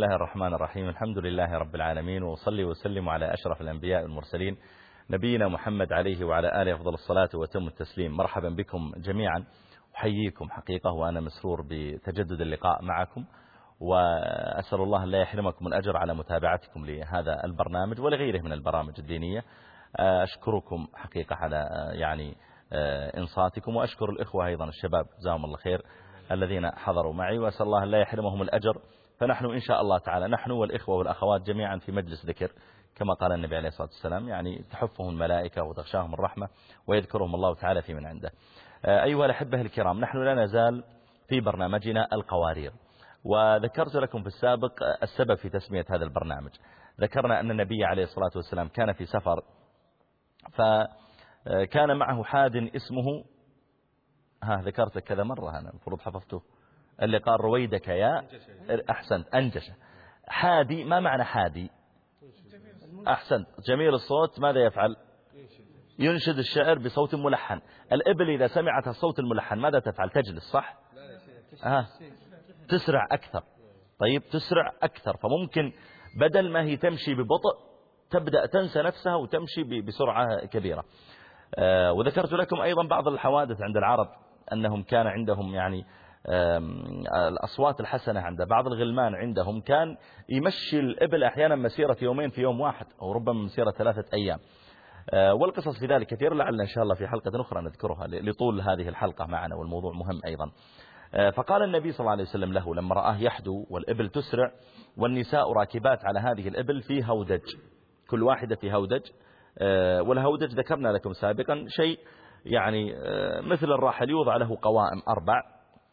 الله الرحمن الرحيم. الحمد لله رب العالمين وصلي وسلم على أشرف الأنبياء والمرسلين نبينا محمد عليه وعلى آله أفضل الصلاة وتم التسليم. مرحبا بكم جميعا. أحييكم حقيقة وأنا مسرور بتجدد اللقاء معكم وأسأل الله لا يحرمكم الأجر على متابعتكم لهذا البرنامج ولغيره من البرامج الدينية. أشكركم حقيقة على يعني إنصاتكم وأشكر الإخوة أيضا الشباب جزاهم الله خير الذين حضروا معي وأسأل الله لا يحرمهم الأجر فنحن إن شاء الله تعالى نحن والإخوة والأخوات جميعا في مجلس ذكر كما قال النبي عليه الصلاة والسلام يعني تحفهم الملائكة وتغشاهم الرحمة ويذكرهم الله تعالى في من عنده. أيها الأحبة الكرام نحن لا نزال في برنامجنا القوارير وذكرت لكم في السابق السبب في تسمية هذا البرنامج. ذكرنا أن النبي عليه الصلاة والسلام كان في سفر فكان معه حاد اسمه ها ذكرت كذا مرة أنا المفروض حفظته. اللي قال رويدك يا أحسنت أنجش حادي ما معنى حادي؟ أحسنت جميل الصوت ماذا يفعل؟ ينشد الشعر بصوت ملحن. الإبل إذا سمعت الصوت الملحن ماذا تفعل؟ تجلس صح؟ آه. تسرع أكثر. طيب تسرع أكثر. فممكن بدل ما هي تمشي ببطء تبدأ تنسى نفسها وتمشي بسرعة كبيرة. آه وذكرت لكم أيضا بعض الحوادث عند العرب أنهم كان عندهم يعني الأصوات الحسنة عند بعض الغلمان عندهم كان يمشي الإبل أحيانا مسيرة يومين في يوم واحد أو ربما مسيرة ثلاثة أيام. والقصص في ذلك كثير لعلنا إن شاء الله في حلقة أخرى نذكرها لطول هذه الحلقة معنا والموضوع مهم أيضا. فقال النبي صلى الله عليه وسلم له لما رآه يحدو والإبل تسرع والنساء راكبات على هذه الإبل في هودج. كل واحدة في هودج. والهودج ذكرنا لكم سابقا شيء يعني مثل الراحل يوضع له قوائم أربع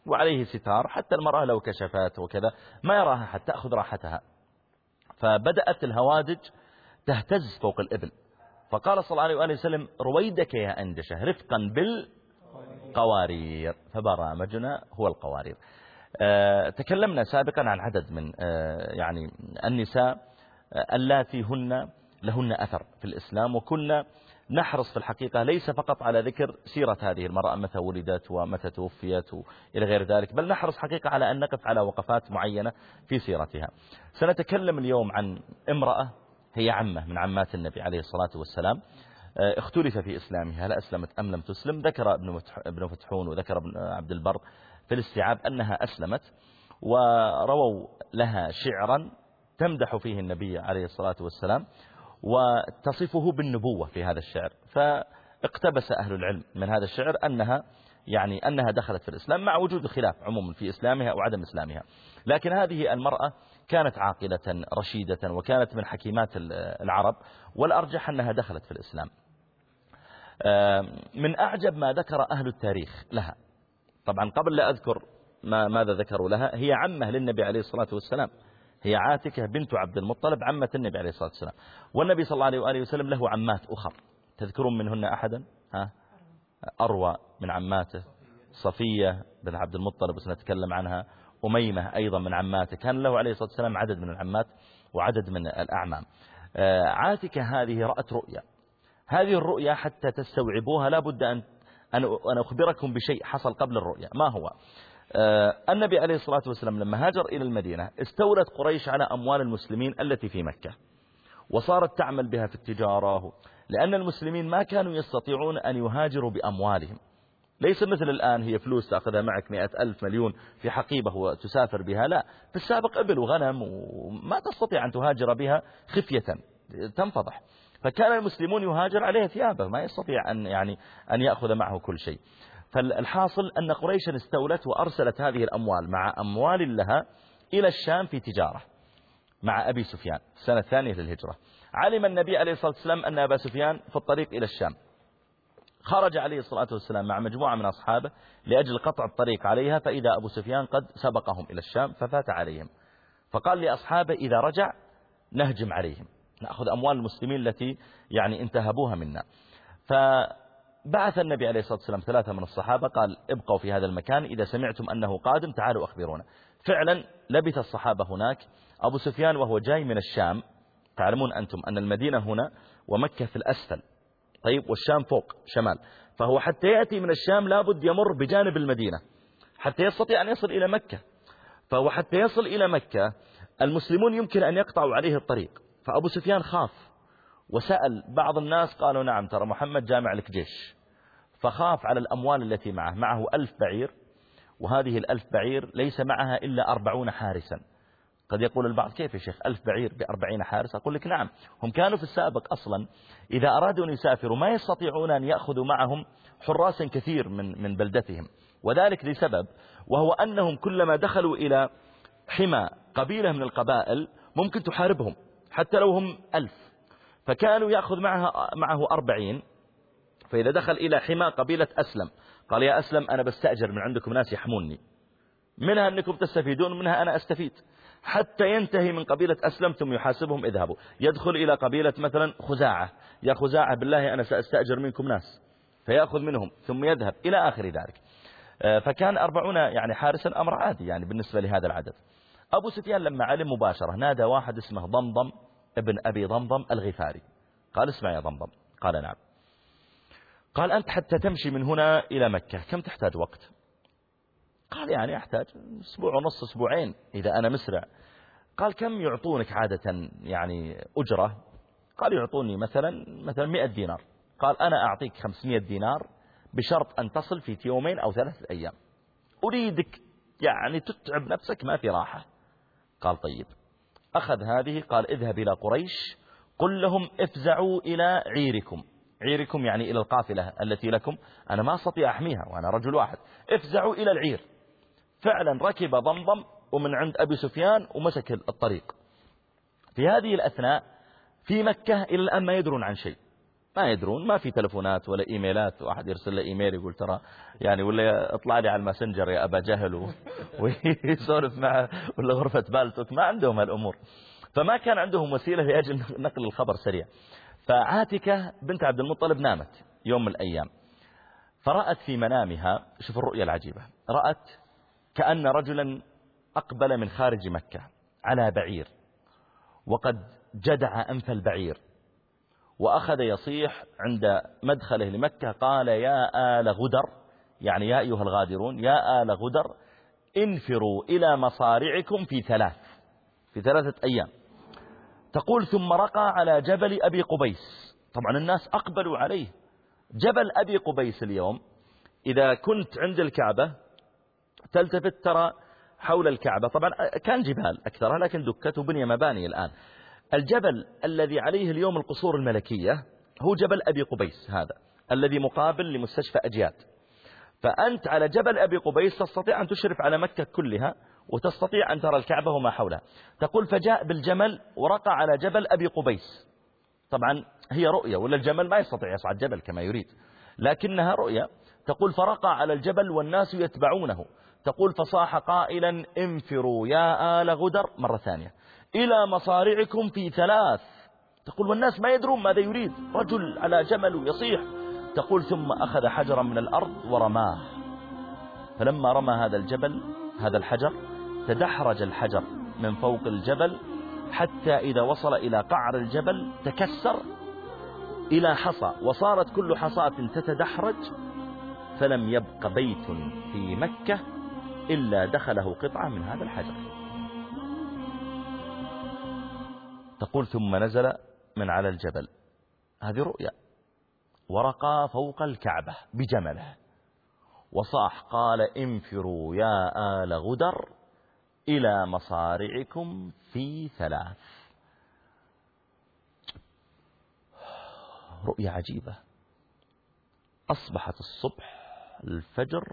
وعليه ستار حتى المرأة لو كشفت وكذا ما يراها حتى تأخذ راحتها. فبدأت الهوادج تهتز فوق الإبل. فقال صلى الله عليه وآله وسلم رويدك يا أنجشة رفقا بالقوارير. فبرامجنا هو القوارير. أه تكلمنا سابقا عن عدد من أه يعني النساء اللاتي هن لهن أثر في الإسلام وكنا نحرص في الحقيقة ليس فقط على ذكر سيرة هذه المرأة متى ولدت ومتى توفيت إلى غير ذلك بل نحرص حقيقة على أن نقف على وقفات معينة في سيرتها. سنتكلم اليوم عن امرأة هي عمة من عمات النبي عليه الصلاة والسلام اختلف في إسلامها هل أسلمت أم لم تسلم ذكر ابن فتحون وذكر ابن عبد البر في الاستيعاب أنها أسلمت ورووا لها شعرا تمدح فيه النبي عليه الصلاة والسلام وتصفه بالنبوة في هذا الشعر. فاقتبس أهل العلم من هذا الشعر أنها يعني أنها دخلت في الإسلام مع وجود خلاف عموما في إسلامها أو عدم إسلامها. لكن هذه المرأة كانت عاقلة رشيدة وكانت من حكيمات العرب والأرجح أنها دخلت في الإسلام. من أعجب ما ذكر أهل التاريخ لها. طبعا قبل لا أذكر ما ماذا ذكروا لها هي عمة للنبي عليه الصلاة والسلام. هي عاتكة بنت عبد المطلب عمة النبي عليه الصلاة والسلام. والنبي صلى الله عليه وآله وسلم له عمات أخر. تذكرون منهن أحدا؟ ها؟ أروى من عماته. صفية بن عبد المطلب وسنتكلم عنها. أميمة أيضا من عماته. كان له عليه الصلاة والسلام عدد من العمات وعدد من الأعمام. عاتكة هذه رأت رؤيا. هذه الرؤيا حتى تستوعبوها لابد أن أن أخبركم بشيء حصل قبل الرؤيا. ما هو؟ النبي عليه الصلاة والسلام لما هاجر إلى المدينة استولت قريش على أموال المسلمين التي في مكة وصارت تعمل بها في التجارة لأن المسلمين ما كانوا يستطيعون أن يهاجروا بأموالهم. ليس مثل الآن هي فلوس تأخذها معك مئة ألف مليون في حقيبة وتسافر بها لا. في السابق إبل وغنم وما تستطيع أن تهاجر بها خفية تنفضح. فكان المسلمون يهاجر عليه ثيابه ما يستطيع أن يعني أن يأخذ معه كل شيء. فالحاصل أن قريشا استولت وأرسلت هذه الأموال مع أموال لها إلى الشام في تجارة مع أبي سفيان السنة الثانية للهجرة. علم النبي عليه الصلاة والسلام أن أبا سفيان في الطريق إلى الشام. خرج عليه الصلاة والسلام مع مجموعة من أصحابه لأجل قطع الطريق عليها فإذا أبو سفيان قد سبقهم إلى الشام ففات عليهم. فقال لأصحابه إذا رجع نهجم عليهم نأخذ أموال المسلمين التي يعني انتهبوها منا. فبعث النبي عليه الصلاة والسلام ثلاثة من الصحابة قال ابقوا في هذا المكان إذا سمعتم أنه قادم تعالوا أخبرونا. فعلا لبث الصحابة هناك. أبو سفيان وهو جاي من الشام تعلمون أنتم أن المدينة هنا ومكة في الأسفل. طيب والشام فوق شمال. فهو حتى يأتي من الشام لابد يمر بجانب المدينة حتى يستطيع أن يصل إلى مكة. فهو حتى يصل إلى مكة المسلمون يمكن أن يقطعوا عليه الطريق. فأبو سفيان خاف وسأل بعض الناس قالوا نعم ترى محمد جامع لك جيش. فخاف على الأموال التي معه. معه ألف بعير وهذه الألف بعير ليس معها إلا أربعون حارسا. قد يقول البعض كيف يا شيخ؟ ألف بعير بأربعين حارس؟ أقول لك نعم هم كانوا في السابق أصلا إذا أرادوا أن يسافروا ما يستطيعون أن يأخذوا معهم حراس كثير من, من بلدتهم. وذلك لسبب وهو أنهم كلما دخلوا إلى حمى قبيلة من القبائل ممكن تحاربهم حتى لو هم ألف. فكانوا يأخذ معها معه أربعين فإذا دخل إلى حمى قبيلة أسلم قال يا أسلم أنا بستأجر من عندكم ناس يحموني. منها أنكم تستفيدون منها أنا أستفيد. حتى ينتهي من قبيلة أسلم ثم يحاسبهم اذهبوا. يدخل إلى قبيلة مثلا خزاعة. يا خزاعة بالله أنا سأستأجر منكم ناس. فيأخذ منهم ثم يذهب إلى آخر ذلك. آه، فكان أربعون يعني حارسا أمر عادي يعني بالنسبة لهذا العدد. أبو سفيان لما علم مباشرة نادى واحد اسمه ضمضم ابن أبي ضمضم الغفاري. قال اسمع يا ضمضم. قال نعم. قال أنت حتى تمشي من هنا إلى مكة كم تحتاج وقت؟ قال يعني أحتاج أسبوع ونص أسبوعين إذا أنا مسرع. قال كم يعطونك عادة يعني أجرة؟ قال يعطوني مثلا مثلا 100 دينار. قال أنا أعطيك 500 دينار بشرط أن تصل في يومين أو ثلاثة أيام. أريدك يعني تتعب نفسك ما في راحة. قال طيب. أخذ هذه قال اذهب إلى قريش قل لهم افزعوا إلى عيركم. عيركم يعني إلى القافلة التي لكم أنا ما أستطيع أحميها وأنا رجل واحد. افزعوا إلى العير. فعلا ركب ضمضم ومن عند أبي سفيان ومسك الطريق. في هذه الأثناء في مكة إلى الآن ما يدرون عن شيء. ما يدرون ما في تلفونات ولا إيميلات. واحد يرسل له إيميل يقول ترى يعني ولا اطلع لي على الماسنجر يا أبا جهل ويسولف معه ولا غرفة بالتوك ما عندهم هالأمور. فما كان عندهم وسيلة لأجل نقل الخبر سريع. فعاتكة بنت عبد المطلب نامت يوم من الأيام. فرأت في منامها شوف الرؤية العجيبة رأت كأن رجلا أقبل من خارج مكة على بعير وقد جدع أنف البعير وأخذ يصيح عند مدخله لمكة قال يا آل غدر يعني يا أيها الغادرون يا آل غدر انفروا إلى مصارعكم في ثلاث في ثلاثة أيام تقول ثم رقى على جبل أبي قبيس. طبعا الناس أقبلوا عليه. جبل أبي قبيس اليوم إذا كنت عند الكعبة تلتفت ترى حول الكعبة. طبعا كان جبال أكثرها لكن دكت وبني مباني الآن. الجبل الذي عليه اليوم القصور الملكية هو جبل أبي قبيس هذا الذي مقابل لمستشفى أجياد. فأنت على جبل أبي قبيس تستطيع أن تشرف على مكة كلها وتستطيع أن ترى الكعبة وما حولها. تقول فجاء بالجمل ورقى على جبل أبي قبيس. طبعا هي رؤية ولا الجمل ما يستطيع يصعد جبل كما يريد. لكنها رؤية. تقول فرقى على الجبل والناس يتبعونه. تقول فصاح قائلا انفروا يا آل غدر. مرة ثانية. إلى مصارعكم في ثلاث. تقول والناس ما يدرون ماذا يريد. رجل على جمل يصيح. تقول ثم أخذ حجرا من الأرض ورماه. فلما رمى هذا الجبل هذا الحجر تدحرج الحجر من فوق الجبل حتى إذا وصل إلى قعر الجبل تكسر إلى حصى وصارت كل حصاة تتدحرج فلم يبق بيت في مكة إلا دخله قطعة من هذا الحجر. تقول ثم نزل من على الجبل. هذه رؤيا. ورقى فوق الكعبة بجمله. وصاح قال انفروا يا آل غدر إلى مصارعكم في ثلاث. رؤية عجيبة. أصبحت الصبح الفجر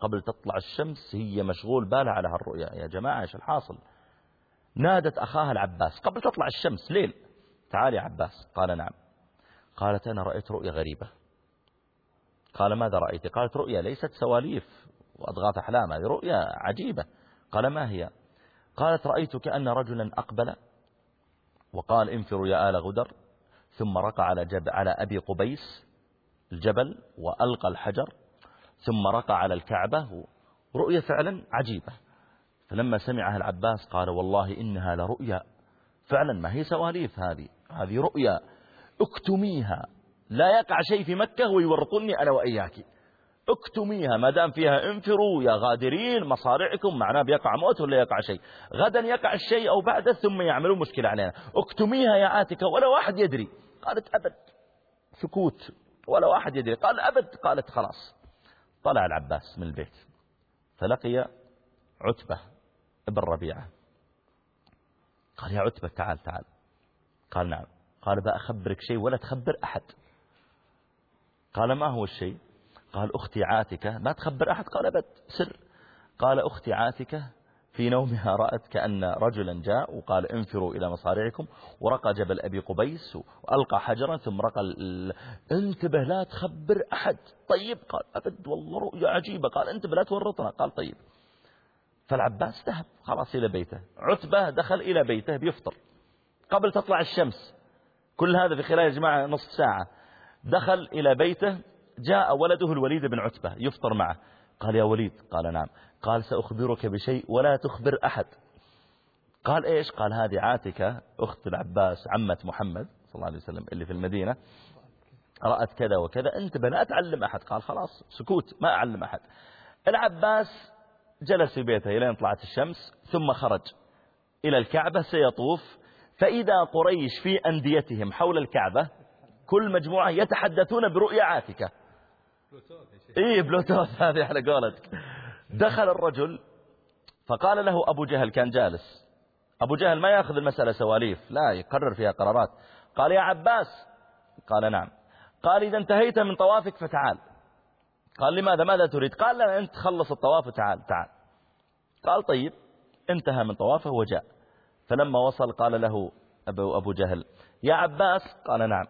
قبل تطلع الشمس هي مشغول بالها على هالرؤيا يا جماعة إيش الحاصل؟ نادت أخاها العباس. قبل تطلع الشمس ليل. تعال يا عباس. قال نعم. قالت أنا رأيت رؤيا غريبة. قال ماذا رأيت؟ قالت رؤيا ليست سواليف وأضغاث أحلام. هذه رؤيا عجيبة. قال ما هي؟ قالت رأيت كأن رجلا أقبل وقال انفروا يا آل غدر. ثم رقى على, جب على أبي قبيس الجبل وألقى الحجر. ثم رقى على الكعبة. رؤية فعلا عجيبة. فلما سمعها العباس قال والله إنها لرؤيا. فعلا ما هي سواليف هذه؟ هذه رؤيا. اكتميها. لا يقع شيء في مكة ويورطني أنا وإياك. اكتميها ما دام فيها انفروا يا غادرين مصارعكم معناه بيقع موت ولا يقع شيء. غدا يقع الشيء أو بعده ثم يعملون مشكلة علينا. اكتميها يا عاتكة ولا واحد يدري. قالت أبد. سكوت. ولا واحد يدري. قال أبد. قالت خلاص. طلع العباس من البيت. فلقي عتبة ابن ربيعة. قال يا عتبة تعال تعال. قال نعم. قال بأخبرك شيء ولا تخبر أحد. قال ما هو الشيء؟ قال أختي عاتكة ما تخبر أحد. قال أبد سر. قال أختي عاتكة في نومها رأت كأن رجلا جاء وقال انفروا إلى مصارعكم. ورقى جبل أبي قبيس وألقى حجرا ثم رقى انتبه لا تخبر أحد. طيب قال أبد والله رؤيا عجيبة. قال انتبه لا تورطنا. قال طيب. فالعباس ذهب خلاص إلى بيته. عتبة دخل إلى بيته بيفطر. قبل تطلع الشمس. كل هذا في خلال يا جماعة نصف ساعة. دخل إلى بيته جاء ولده الوليد بن عتبة يفطر معه. قال يا وليد. قال نعم. قال سأخبرك بشيء ولا تخبر أحد. قال إيش؟ قال هذه عاتكة أخت العباس عمة محمد صلى الله عليه وسلم اللي في المدينة. رأت كذا وكذا أنت لا تعلم أحد. قال خلاص سكوت ما أعلم أحد. العباس جلس في بيته أن طلعت الشمس ثم خرج إلى الكعبة سيطوف. فإذا قريش في أنديتهم حول الكعبة كل مجموعة يتحدثون برؤيا عاتكة. إيه بلوتوث. هذه على قولتك. دخل الرجل فقال له أبو جهل كان جالس. أبو جهل ما يأخذ المسألة سواليف لا يقرر فيها قرارات. قال يا عباس. قال نعم. قال إذا انتهيت من طوافك فتعال. قال لماذا؟ ماذا تريد؟ قال لا أنت خلص الطواف وتعال تعال. قال طيب. انتهى من طوافه وجاء. فلما وصل قال له أبو, أبو جهل يا عباس. قال نعم.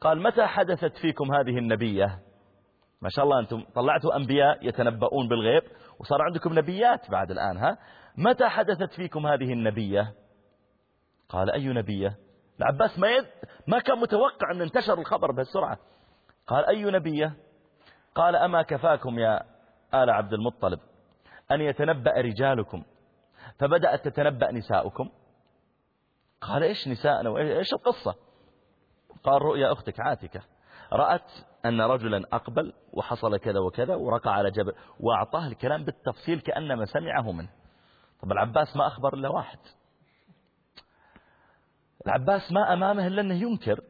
قال متى حدثت فيكم هذه النبية؟ ما شاء الله أنتم طلعتوا أنبياء يتنبؤون بالغيب وصار عندكم نبيات بعد الآن ها؟ متى حدثت فيكم هذه النبية؟ قال أي نبية؟ العباس ما, يد ما كان متوقع أن انتشر الخبر بهالسرعة. قال أي نبية؟ قال أما كفاكم يا آل عبد المطلب أن يتنبأ رجالكم فبدأت تتنبأ نساؤكم. قال إيش نساءنا؟ وإيش القصة؟ قال رؤيا أختك عاتكة. رأت أن رجلا أقبل وحصل كذا وكذا ورقع على جبل وأعطاه الكلام بالتفصيل كأنما سمعه منه. طب العباس ما أخبر إلا واحد. العباس ما أمامه إلا أنه ينكر.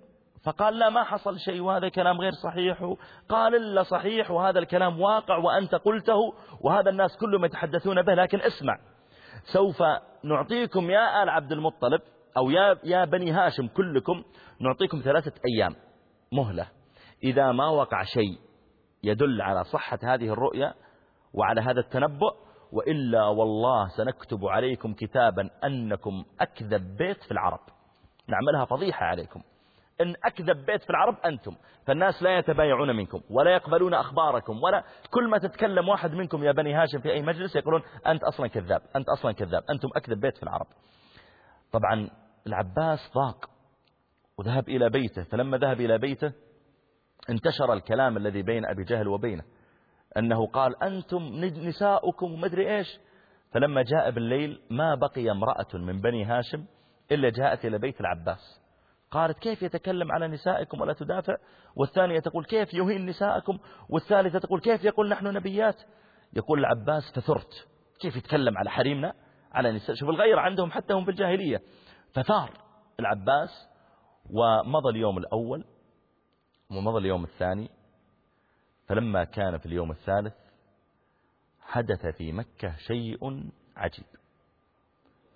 فقال لا ما حصل شيء وهذا كلام غير صحيح. قال إلا صحيح وهذا الكلام واقع وأنت قلته وهذا الناس كلهم يتحدثون به لكن اسمع. سوف نعطيكم يا آل عبد المطلب أو يا, يا بني هاشم كلكم نعطيكم ثلاثة أيام. مهلة. إذا ما وقع شيء يدل على صحة هذه الرؤيا وعلى هذا التنبؤ وإلا والله سنكتب عليكم كتابا أنكم أكذب بيت في العرب. نعملها فضيحة عليكم. إن أكذب بيت في العرب أنتم فالناس لا يتبايعون منكم ولا يقبلون أخباركم ولا كل ما تتكلم واحد منكم يا بني هاشم في أي مجلس يقولون أنت أصلا كذاب أنت أصلا كذاب أنتم أكذب بيت في العرب. طبعا العباس ضاق وذهب إلى بيته فلما ذهب إلى بيته انتشر الكلام الذي بين أبي جهل وبينه أنه قال أنتم نساؤكم ومدري إيش. فلما جاء بالليل ما بقي امرأة من بني هاشم إلا جاءت إلى بيت العباس. قالت كيف يتكلم على نسائكم ولا تدافع؟ والثانية تقول كيف يهين نسائكم؟ والثالثة تقول كيف يقول نحن نبيات؟ يقول العباس فثرت. كيف يتكلم على حريمنا؟ على نساء. شوف الغير عندهم حتى هم في الجاهلية. فثار العباس ومضى اليوم الأول. ومضى اليوم الثاني فلما كان في اليوم الثالث حدث في مكة شيء عجيب.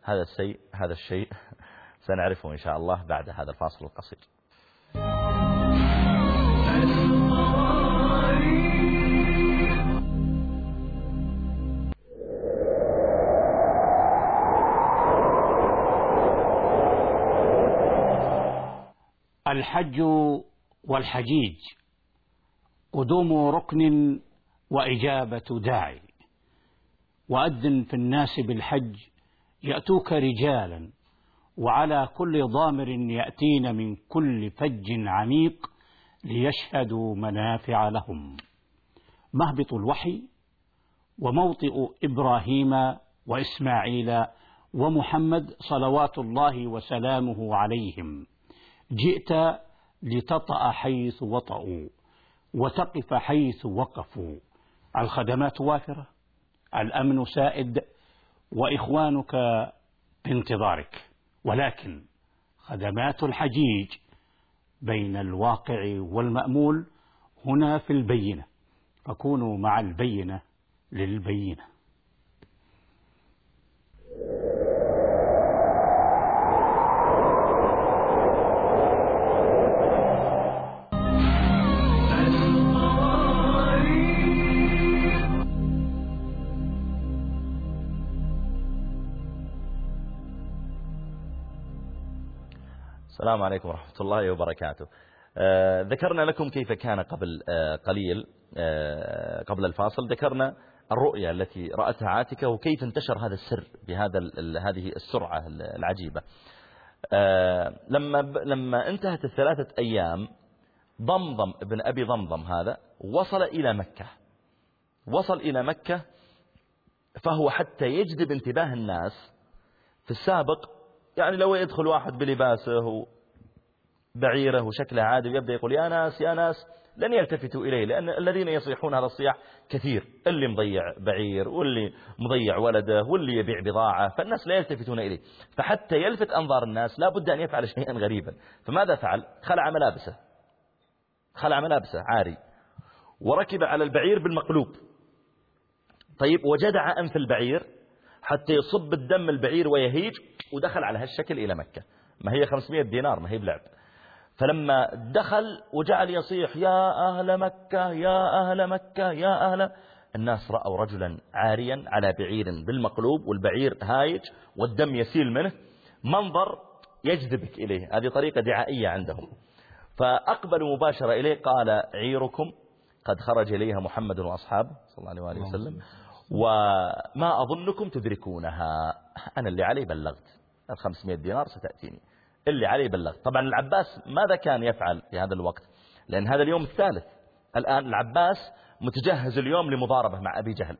هذا الشيء هذا الشيء سنعرفه إن شاء الله بعد هذا الفاصل القصير. الحج والحجيج قدوم ركن وإجابة داعي. وأذن في الناس بالحج يأتوك رجالا وعلى كل ضامر يأتين من كل فج عميق ليشهدوا منافع لهم. مهبط الوحي وموطئ إبراهيم وإسماعيل ومحمد صلوات الله وسلامه عليهم. جئت لتطأ حيث وطئوا وتقف حيث وقفوا. الخدمات وافرة الأمن سائد وإخوانك بانتظارك. ولكن خدمات الحجيج بين الواقع والمأمول هنا في البينة. فكونوا مع البينة للبينة. السلام عليكم ورحمة الله وبركاته. آه ذكرنا لكم كيف كان قبل آه قليل آه قبل الفاصل. ذكرنا الرؤية التي رأتها عاتكة وكيف انتشر هذا السر بهذا هذه السرعة العجيبة. لما لما انتهت الثلاثة أيام ضمضم ابن أبي ضمضم هذا وصل إلى مكة. وصل إلى مكة فهو حتى يجذب انتباه الناس في السابق. يعني لو يدخل واحد بلباسه بعيره وشكله عادي ويبدأ يقول يا ناس يا ناس. لن يلتفتوا إليه لأن الذين يصيحون هذا الصياح كثير. اللي مضيع بعير واللي مضيع ولده واللي يبيع بضاعة فالناس لا يلتفتون إليه. فحتى يلفت أنظار الناس لا بد أن يفعل شيئا غريبا. فماذا فعل؟ خلع ملابسه. خلع ملابسه عاري. وركب على البعير بالمقلوب. طيب وجدع أنف البعير حتى يصب الدم البعير ويهيج ودخل على هالشكل إلى مكة. ما هي 500 دينار ما هي بلعب. فلما دخل وجعل يصيح يا أهل مكة يا أهل مكة يا أهل الناس رأوا رجلا عاريا على بعير بالمقلوب والبعير هايج والدم يسيل منه. منظر يجذبك إليه. هذه طريقة دعائية عندهم. فأقبلوا مباشرة إليه قال عيركم قد خرج إليها محمد وأصحابه صلى الله عليه وسلم وما أظنكم تدركونها. أنا اللي علي بلغت. الخمسمائة دينار ستأتيني. اللي علي بلغت طبعا العباس ماذا كان يفعل في هذا الوقت؟ لأن هذا اليوم الثالث. الآن العباس متجهز اليوم لمضاربة مع أبي جهل.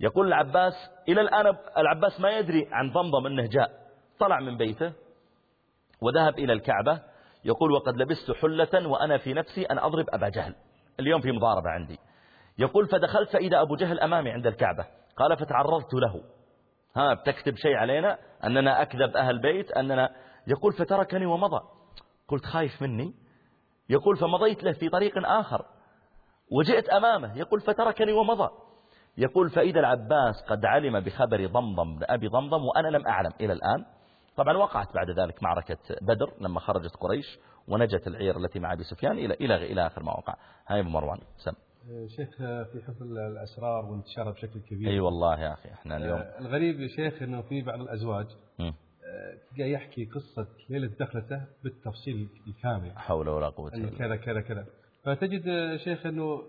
يقول العباس إلى الآن العباس ما يدري عن ضمضم أنه جاء. طلع من بيته وذهب إلى الكعبة. يقول وقد لبست حلة وأنا في نفسي أن أضرب أبا جهل. اليوم في مضاربة عندي. يقول فدخلت فإذا أبو جهل أمامي عند الكعبة. قال فتعرضت له. ها بتكتب شيء علينا أننا أكذب أهل بيت أننا يقول فتركني ومضى. قلت خايف مني. يقول فمضيت له في طريق آخر. وجئت أمامه. يقول فتركني ومضى. يقول فإذا العباس قد علم بخبر ضمضم أبي ضمضم وأنا لم أعلم إلى الآن. طبعا وقعت بعد ذلك معركة بدر لما خرجت قريش ونجت العير التي مع أبي سفيان إلى إلى إلى آخر ما وقع. هاي أبو مروان سم. شيخ في حفظ الأسرار وانتشارها بشكل كبير. أي والله يا أخي إحنا اليوم الغريب يا شيخ أنه في بعض الأزواج تلقى يحكي قصة ليلة دخلته بالتفصيل الكامل. حول ولا قوة إلا كذا كذا كذا. فتجد شيخ أنه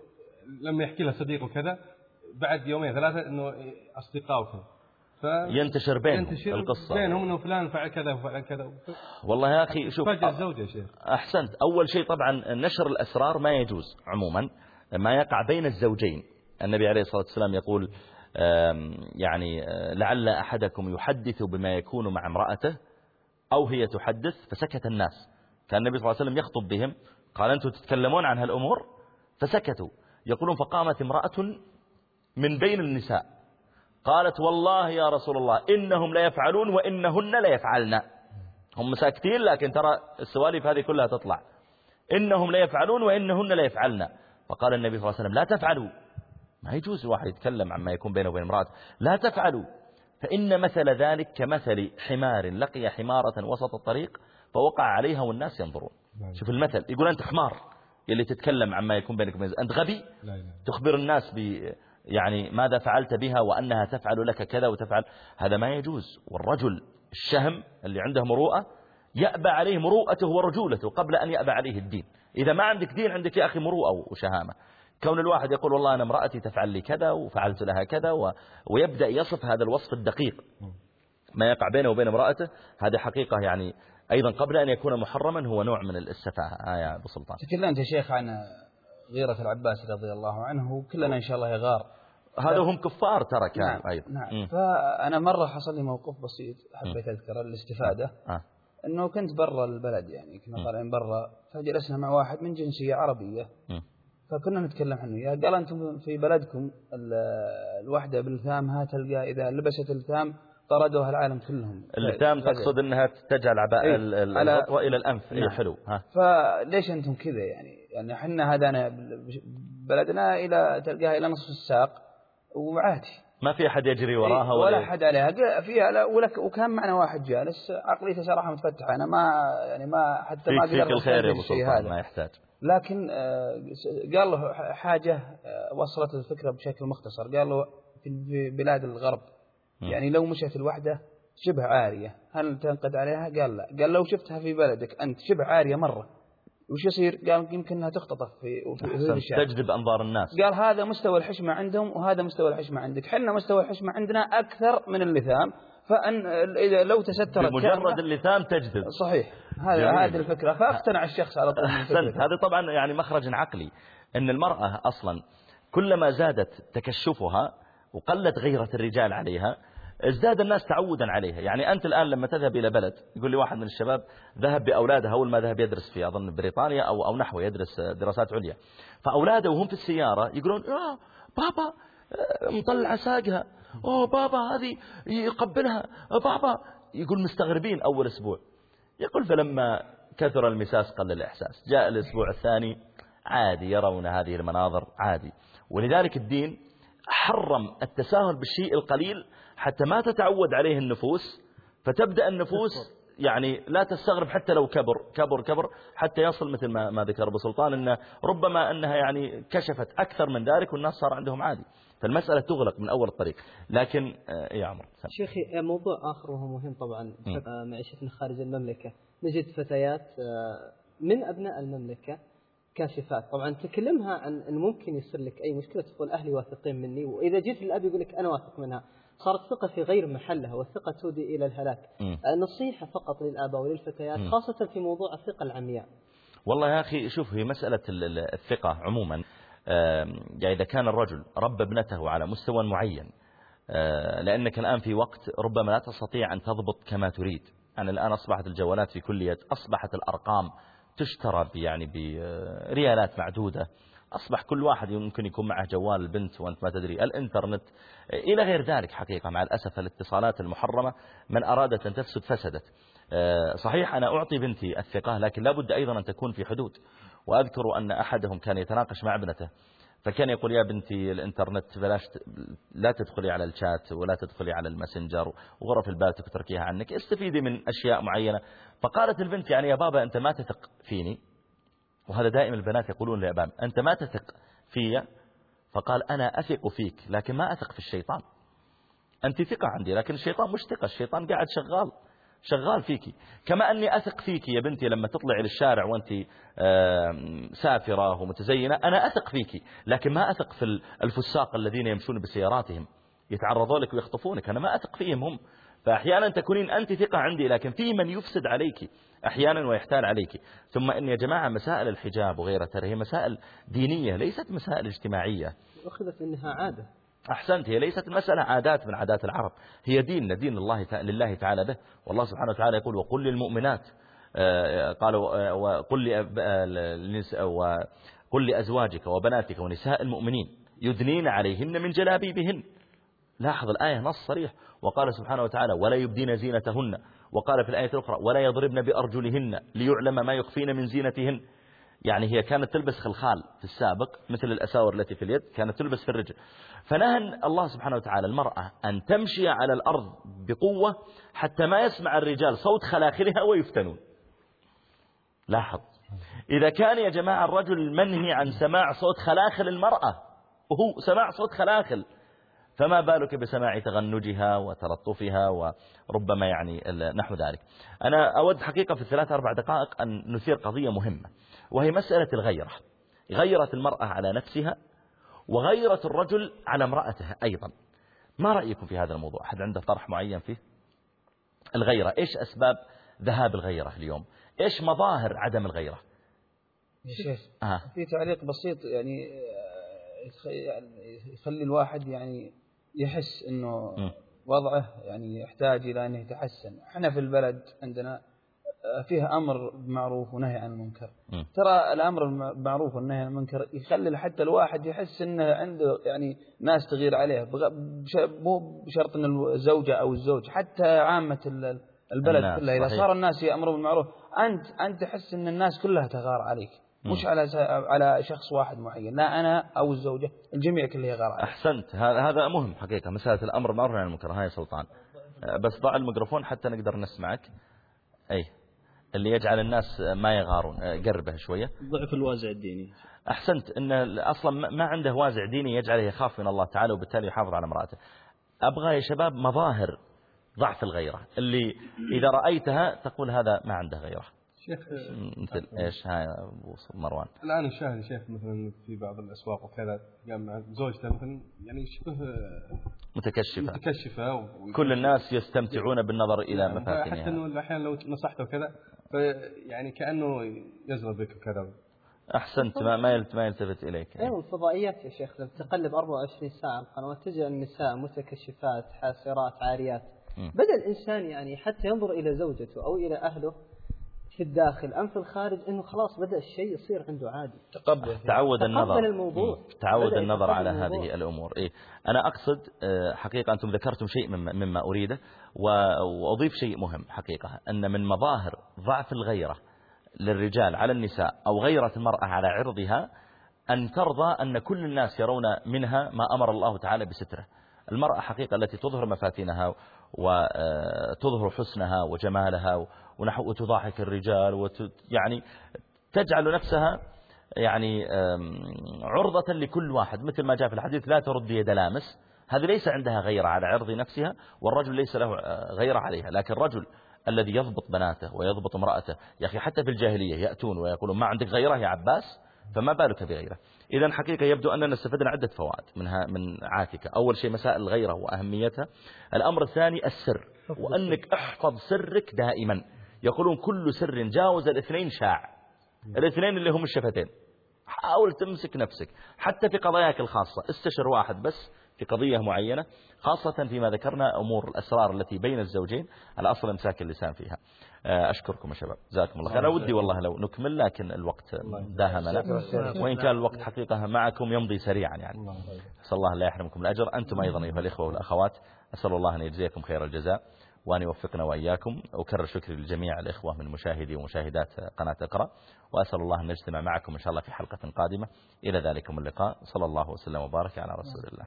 لما يحكي له صديقه كذا بعد يومين ثلاثة أنه أصدقاء وكذا ينتشر بينهم ينتشر القصة. بينهم أنه فلان فعل كذا وفعل كذا. والله يا أخي شوف فجأة الزوجة يا شيخ. أحسنت. أول شيء طبعا نشر الأسرار ما يجوز عموما ما يقع بين الزوجين. النبي عليه الصلاة والسلام يقول يعني لعل أحدكم يحدث بما يكون مع امرأته أو هي تحدث فسكت الناس. كان النبي صلى الله عليه وسلم يخطب بهم قال أنتم تتكلمون عن هالأمور؟ فسكتوا. يقولون فقامت امرأة من بين النساء. قالت والله يا رسول الله إنهم لا يفعلون وإنهن لا يفعلن. هم ساكتين لكن ترى السوالف هذه كلها تطلع. إنهم لا يفعلون وإنهن لا يفعلن. فقال النبي صلى الله عليه وسلم لا تفعلوا. ما يجوز الواحد يتكلم عما يكون بينه وبين امرأته لا تفعلوا. فإن مثل ذلك كمثل حمار لقي حمارة وسط الطريق فوقع عليها والناس ينظرون. شوف المثل. يقول أنت حمار يلي تتكلم عما يكون بينك وبين أنت غبي؟ تخبر الناس ب يعني ماذا فعلت بها وأنها تفعل لك كذا وتفعل. هذا ما يجوز. والرجل الشهم اللي عنده مروءة يأبى عليه مروءته ورجولته قبل أن يأبى عليه الدين. إذا ما عندك دين عندك يا أخي مروءة وشهامة. كون الواحد يقول والله أنا امرأتي تفعل لي كذا وفعلت لها كذا و... ويبدأ يصف هذا الوصف الدقيق. ما يقع بينه وبين امرأته هذه حقيقة يعني أيضا قبل أن يكون محرما هو نوع من السفاهة آه يا أبو سلطان. تكلمت يا شيخ عن غيرة العباس رضي الله عنه وكلنا إن شاء الله يغار. هذا هم كفار ترى كان نعم أيضا. نعم. فأنا مرة حصل لي موقف بسيط حبيت أذكره الاستفادة. آه. أنه كنت برا البلد يعني كنا طالعين برا فجلسنا مع واحد من جنسية عربية. م. فكنا نتكلم عنه. يا قال أنتم في بلدكم الوحدة بالثامها تلقى إذا لبست الثام طردوها العالم كلهم. اللثام تقصد إنها تجعل عباء إيه؟ إلى الأنف إيه، نعم. حلو ها. فليش أنتم كذا يعني؟ يعني إحنا هدانا بلدنا إلى تلقاها إلى نصف الساق وعادي. ما في أحد يجري وراها ولا, ولا أحد عليها. فيها ولك وكان معنا واحد جالس عقليته صراحة متفتحة. أنا ما يعني ما حتى ما قدرت الخير يا أبو سلطان ما يحتاج. لكن آه، قال له حاجة آه، وصلت الفكرة بشكل مختصر. قال له في بلاد الغرب يعني لو مشت الوحدة شبه عارية. هل تنقد عليها؟ قال لا. قال لو شفتها في بلدك أنت شبه عارية مرة وش يصير؟ قال يمكن أنها تختطف في, تجذب أنظار الناس. قال هذا مستوى الحشمة عندهم وهذا مستوى الحشمة عندك. حنا مستوى الحشمة عندنا أكثر من اللثام فأن إذا لو تسترت بمجرد اللثام تجذب. صحيح. هذا هذه الفكرة. فأقتنع الشخص على طول أحسنت. هذا طبعا يعني مخرج عقلي. إن المرأة أصلا كلما زادت تكشفها وقلت غيرة الرجال عليها ازداد الناس تعودا عليها. يعني أنت الآن لما تذهب إلى بلد يقول لي واحد من الشباب ذهب بأولاده. أول ما ذهب يدرس في أظن بريطانيا أو, أو نحو يدرس دراسات عليا. فأولاده وهم في السيارة يقولون يا بابا مطلع ساقها. أوه بابا هذه يقبلها. بابا. يقول مستغربين أول أسبوع. يقول فلما كثر المساس قل الإحساس. جاء الأسبوع الثاني عادي يرون هذه المناظر عادي. ولذلك الدين حرم التساهل بالشيء القليل حتى ما تتعود عليه النفوس فتبدأ النفوس يعني لا تستغرب حتى لو كبر كبر كبر حتى يصل مثل ما, ما ذكر أبو سلطان أنه ربما أنها يعني كشفت أكثر من ذلك والناس صار عندهم عادي. فالمسألة تغلق من أول الطريق. لكن آه، يا عمر شيخي موضوع آخر وهو مهم طبعا معيشتنا خارج المملكة. نجد فتيات آه، من أبناء المملكة كاشفات. طبعا تكلمها عن أن ممكن يصير لك أي مشكلة تقول أهلي واثقين مني وإذا جيت الأب يقول لك أنا واثق منها. صارت ثقة في غير محلها والثقة تودي إلى الهلاك. نصيحة فقط للآباء وللفتيات خاصة في موضوع الثقة العمياء. والله يا أخي شوف هي مسألة الثقة عموما. يعني إذا كان الرجل رب ابنته على مستوى معين آه، لأنك الآن في وقت ربما لا تستطيع أن تضبط كما تريد. يعني الآن أصبحت الجوالات في كل يد أصبحت الأرقام تشترى يعني بريالات معدودة. أصبح كل واحد يمكن يكون معه جوال البنت وأنت ما تدري الإنترنت إلى غير ذلك حقيقة مع الأسف الاتصالات المحرمة من أرادت أن تفسد فسدت. آه، صحيح أنا أعطي بنتي الثقة لكن لابد أيضا أن تكون في حدود وأذكر أن أحدهم كان يتناقش مع ابنته فكان يقول يا بنتي الإنترنت بلاش لا تدخلي على الشات ولا تدخلي على الماسنجر وغرف البالتوك تتركيها عنك استفيدي من أشياء معينة. فقالت البنت يعني يا بابا أنت ما تثق فيني وهذا دائما البنات يقولون لآبائهم أنت ما تثق في فقال أنا أثق فيك لكن ما أثق في الشيطان. أنت ثقة عندي لكن الشيطان مش ثقة الشيطان قاعد شغال شغال فيكي. كما أني أثق فيك يا بنتي لما تطلعي للشارع وأنت سافرة ومتزينة أنا أثق فيك لكن ما أثق في الفساق الذين يمشون بسياراتهم. يتعرضون لك ويخطفونك أنا ما أثق فيهم هم. فأحيانا تكونين أنت ثقة عندي لكن في من يفسد عليك أحيانا ويحتال عليك. ثم أن يا جماعة مسائل الحجاب وغيرها ترى هي مسائل دينية ليست مسائل اجتماعية. أخذت منها عادة. أحسنت هي ليست مسألة عادات من عادات العرب. هي دين دين الله لله تعالى به. والله سبحانه وتعالى يقول وقل للمؤمنات. آه، قالوا آه، وقل وقل لأزواجك وبناتك ونساء المؤمنين يدنين عليهن من جلابيبهن. لاحظ الآية نص صريح. وقال سبحانه وتعالى ولا يبدين زينتهن. وقال في الآية الأخرى ولا يضربن بأرجلهن ليعلم ما يخفين من زينتهن. يعني هي كانت تلبس خلخال في السابق مثل الأساور التي في اليد كانت تلبس في الرجل. فنهى الله سبحانه وتعالى المرأة أن تمشي على الأرض بقوة حتى ما يسمع الرجال صوت خلاخلها ويفتنون. لاحظ. إذا كان يا جماعة الرجل منهي عن سماع صوت خلاخل المرأة وهو سماع صوت خلاخل فما بالك بسماع تغنجها وتلطفها وربما يعني نحو ذلك. أنا أود حقيقة في الثلاث أربع دقائق أن نثير قضية مهمة وهي مسألة الغيرة. غيرت المرأة على نفسها وغيرت الرجل على امرأته أيضا. ما رأيكم في هذا الموضوع؟ أحد عنده طرح معين فيه؟ الغيرة إيش أسباب ذهاب الغيرة اليوم؟ إيش مظاهر عدم الغيرة؟ شيخ آه. في تعليق بسيط يعني آه، يعني يخلي الواحد يعني يحس إنه م. وضعه يعني يحتاج إلى انه يتحسن إحنا في البلد عندنا فيها أمر بالمعروف ونهي عن المنكر م. ترى الأمر بالمعروف والنهي عن المنكر يخلي حتى الواحد يحس أنه عنده يعني ناس تغير عليه مو بشرط أن الزوجة أو الزوج حتى عامة ال- البلد كلها صحيح. صار الناس يأمرون بالمعروف أنت أنت تحس أن الناس كلها تغار عليك مش على على شخص واحد معين لا أنا أو الزوجة الجميع كله يغار عليك أحسنت. هذا هذا مهم حقيقة. مسألة الأمر بالمعروف والنهي عن المنكر. هاي سلطان. آه، بس ضع الميكروفون حتى نقدر نسمعك. أي. اللي يجعل الناس ما يغارون. آه، قربه شوية. ضعف الوازع الديني. أحسنت. أن أصلا ما- عنده وازع ديني يجعله يخاف من الله تعالى وبالتالي يحافظ على امرأته. أبغى يا شباب مظاهر ضعف الغيرة. اللي إذا رأيتها تقول هذا ما عنده غيرة. شيخ مثل إيش؟ هاي أبو مروان. الآن نشاهد يا شيخ مثلا في بعض الأسواق وكذا قام مع زوجته مثلا يعني شبه متكشفة. متكشفة و- كل الناس يستمتعون بالنظر إلى نعم، حتى مفاتنها انه أحيانا لو نصحته وكذا فيعني كأنه يزغل بك وكذا. أحسنت ما ما يلت- ما يلتفت إليك. أيوه الفضائيات يا شيخ لما تقلب 24 ساعة القنوات تجد النساء متكشفات حاسرات عاريات. بدأ الإنسان يعني حتى ينظر إلى زوجته أو إلى أهله في الداخل أم في الخارج إنه خلاص بدأ الشيء يصير عنده عادي تقبل تعود تقبل النظر الموضوع. تعود بدأ النظر على الموضوع. هذه الأمور إيه؟ أنا أقصد آه، حقيقة أنتم ذكرتم شيء مما, مما أريده وأضيف شيء مهم حقيقة أن من مظاهر ضعف الغيرة للرجال على النساء أو غيرة المرأة على عرضها أن ترضى أن كل الناس يرون منها ما أمر الله تعالى بستره المرأة حقيقة التي تظهر مفاتنها وتظهر حسنها وجمالها ونحو وتضاحك الرجال وت يعني تجعل نفسها يعني عرضة لكل واحد. مثل ما جاء في الحديث لا ترد يد لامس. هذه ليس عندها غيرة على عرض نفسها والرجل ليس له آه، غيرة عليها. لكن الرجل الذي يضبط بناته ويضبط امرأته يا أخي حتى في الجاهلية يأتون ويقولون ما عندك غيرة يا عباس؟ فما بالك بغيره. إذا حقيقة يبدو أننا استفدنا عدة فوائد منها من عاتكة أول شيء مسائل الغيرة وأهميتها. الأمر الثاني السر وأنك أحفظ سرك دائما. يقولون كل سر جاوز الاثنين شاع. الاثنين اللي هم الشفتين. حاول تمسك نفسك. حتى في قضاياك الخاصة. استشر واحد بس في قضية معينة خاصة فيما ذكرنا أمور الأسرار التي بين الزوجين على أصل إمساك اللسان فيها. آه، أشكركم يا شباب. جزاكم الله خير أنا ودي والله لو نكمل لكن الوقت داهمنا. وإن كان الوقت حقيقة معكم يمضي سريعا يعني. أسأل الله لا يحرمكم الأجر. أنتم أيضا أيها الإخوة والأخوات أسأل الله أن يجزيكم خير الجزاء وأن يوفقنا وإياكم. أكرر شكري لجميع الإخوة من مشاهدي ومشاهدات قناة إقرأ وأسأل الله أن نجتمع معكم إن شاء الله في حلقة قادمة. إلى ذلكم اللقاء صلى الله وسلم وبارك على رسول الله.